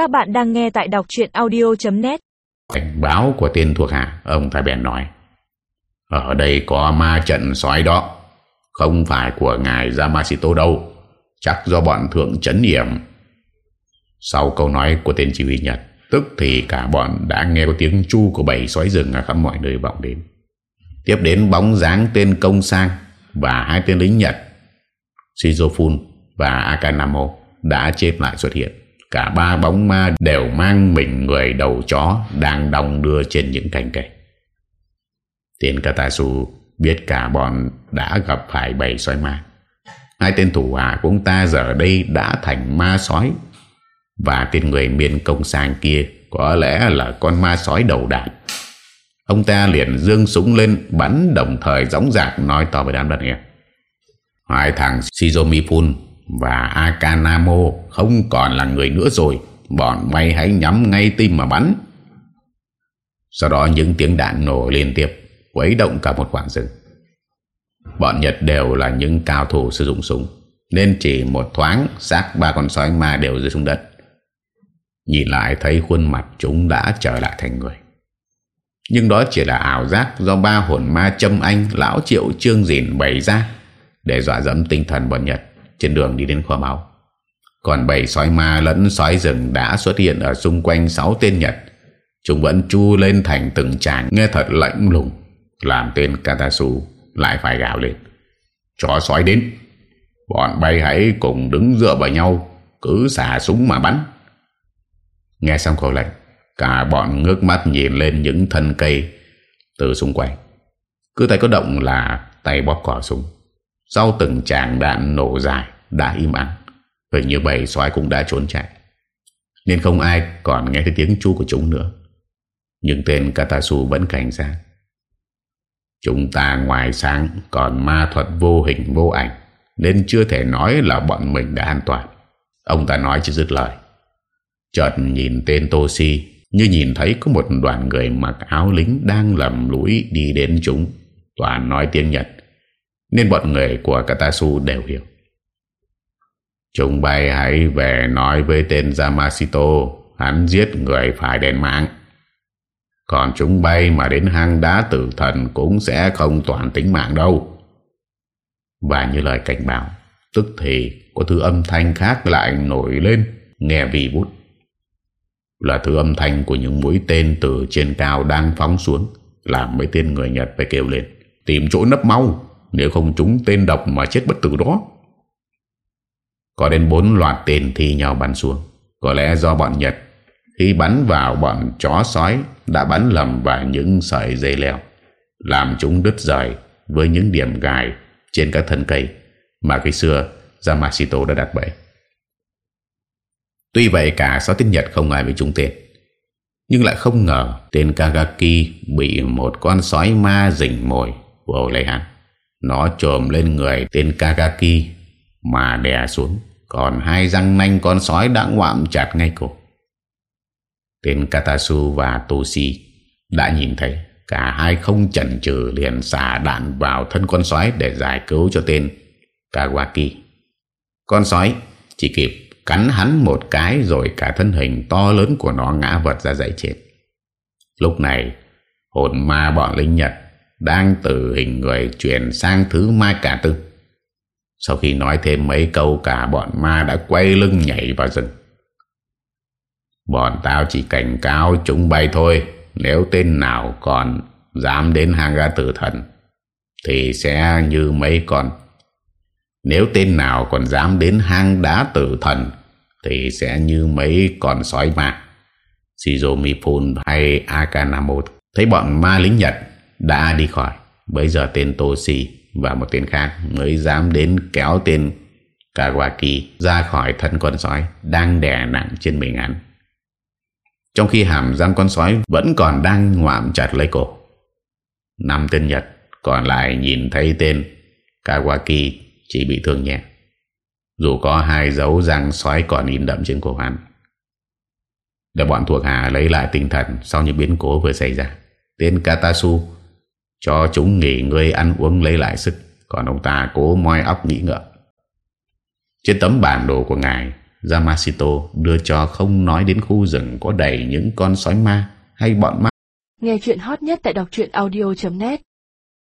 Các bạn đang nghe tại đọc chuyện audio.net Cảnh báo của tên thuộc hạ, Ông ta bèn nói. Ở đây có ma trận sói đó. Không phải của ngài Yamashito đâu. Chắc do bọn thượng chấn hiểm Sau câu nói của tên chỉ huy Nhật, Tức thì cả bọn đã nghe có tiếng chu của bầy sói rừng ở khắp mọi nơi vọng đến. Tiếp đến bóng dáng tên công sang Và hai tên lính Nhật, Shizofun và Akanamo đã chết lại xuất hiện. Cả ba bóng ma đều mang mình người đầu chó Đang đong đưa trên những cành cây. Tên Katasu biết cả bọn đã gặp phải bầy sói ma. Hai tên thủ hạ của ông ta giờ đây đã thành ma sói. Và tên người miền công sang kia Có lẽ là con ma sói đầu đạn Ông ta liền dương súng lên, Bắn đồng thời gióng giạc Nói to với đám đàn em Hai thằng Shizomifun và Akanamo không còn là người nữa rồi. Bọn mày hãy nhắm ngay tim mà bắn. Sau đó những tiếng đạn nổ liên tiếp, quấy động cả một khoảng rừng. Bọn Nhật đều là những cao thủ sử dụng súng, nên chỉ một thoáng xác ba con sói ma đều rơi xuống đất. Nhìn lại thấy khuôn mặt chúng đã trở lại thành người. Nhưng đó chỉ là ảo giác do ba hồn ma châm anh lão triệu trương dìn bày ra để dọa dẫm tinh thần bọn Nhật trên đường đi đến kho máu. Còn bảy sói ma lẫn sói rừng đã xuất hiện ở xung quanh sáu tên Nhật. Chúng vẫn chu lên thành từng tràng nghe thật lạnh lùng, làm tên Katasu lại phải gào lên. Chó sói đến, bọn bay hãy cùng đứng dựa vào nhau, cứ xả súng mà bắn. Nghe xong khẩu lệnh, cả bọn ngước mắt nhìn lên những thân cây từ xung quanh. Cứ tay có động là tay bóp cỏ súng. Sau từng tràng đạn nổ dài Đã im ắng Hình như bầy sói cũng đã trốn chạy. Nên không ai còn nghe thấy tiếng chu của chúng nữa. Nhưng tên Katasu vẫn cảnh giác. Chúng ta ngoài sáng Còn ma thuật vô hình vô ảnh, Nên chưa thể nói là bọn mình đã an toàn. Ông ta nói chưa dứt lời. Chợt nhìn tên Toshi, Như nhìn thấy có một đoàn người mặc áo lính Đang lầm lũi đi đến chúng. Toàn nói tiếng Nhật, nên bọn người của Katasu đều hiểu. Chúng bay hãy về nói với tên Yamashito. Hắn giết người phải đền mạng. Còn chúng bay mà đến hang đá tử thần Cũng sẽ không toàn tính mạng đâu. Và như lời cảnh báo, Tức thì có thứ âm thanh khác lại nổi lên, Nghe vì bút. Là thứ âm thanh của những mũi tên từ trên cao đang phóng xuống, Làm mấy tên người Nhật phải kêu lên, Tìm chỗ nấp mau nếu không chúng tên độc mà chết bất tử đó. Có đến bốn loạt tên thi nhau bắn xuống. Có lẽ do bọn Nhật, Khi bắn vào bọn chó sói, Đã bắn lầm vào những sợi dây leo, Làm chúng đứt rời Với những điểm gài Trên các thân cây Mà khi xưa Yamashito đã đặt bẫy. Tuy vậy, cả sáu tên Nhật không ai bị trúng tên. Nhưng lại không ngờ Tên Kagaki bị một con sói ma rình mồi Vô lấy hắn nó trồm lên người tên Kagaki mà đè xuống. Còn hai răng nanh con sói đã ngoạm chặt ngay cổ. Tên Katasu và Toshi đã nhìn thấy cả hai không chần chừ liền xả đạn vào thân con sói để giải cứu cho tên Kawaki. Con sói chỉ kịp cắn hắn một cái rồi cả thân hình to lớn của nó ngã vật ra dãy chết. Lúc này, hồn ma bọn lính Nhật đang từ hình người chuyển sang thứ ma cả tư. Sau khi nói thêm mấy câu, cả bọn ma đã quay lưng nhảy vào rừng. Bọn tao chỉ cảnh cáo chúng bay thôi. Nếu tên nào còn dám đến hang ga tử thần, thì sẽ như mấy con. Nếu tên nào còn dám đến hang đá tử thần, thì sẽ như mấy con sói ma. Shizomifun hay Akanamo thấy bọn ma lính Nhật đã đi khỏi. Bây giờ tên Toshi và một tên khác mới dám đến kéo tên Kawaki ra khỏi thân con sói đang đè nặng trên mình hắn. Trong khi hàm răng con sói vẫn còn đang ngoạm chặt lấy cổ. Năm tên Nhật còn lại nhìn thấy tên Kawaki chỉ bị thương nhẹ. Dù có hai dấu răng sói còn in đậm trên cổ hắn. Để bọn thuộc hạ lấy lại tinh thần sau những biến cố vừa xảy ra. Tên Katasu cho chúng nghỉ ngơi ăn uống lấy lại sức. Còn ông ta cố moi óc nghĩ ngợi. Trên tấm bản đồ của ngài, Yamashito đưa cho không nói đến khu rừng có đầy những con sói ma hay bọn ma. Nghe chuyện hot nhất tại đọc audio.net